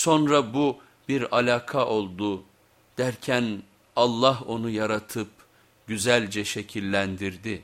Sonra bu bir alaka oldu derken Allah onu yaratıp güzelce şekillendirdi.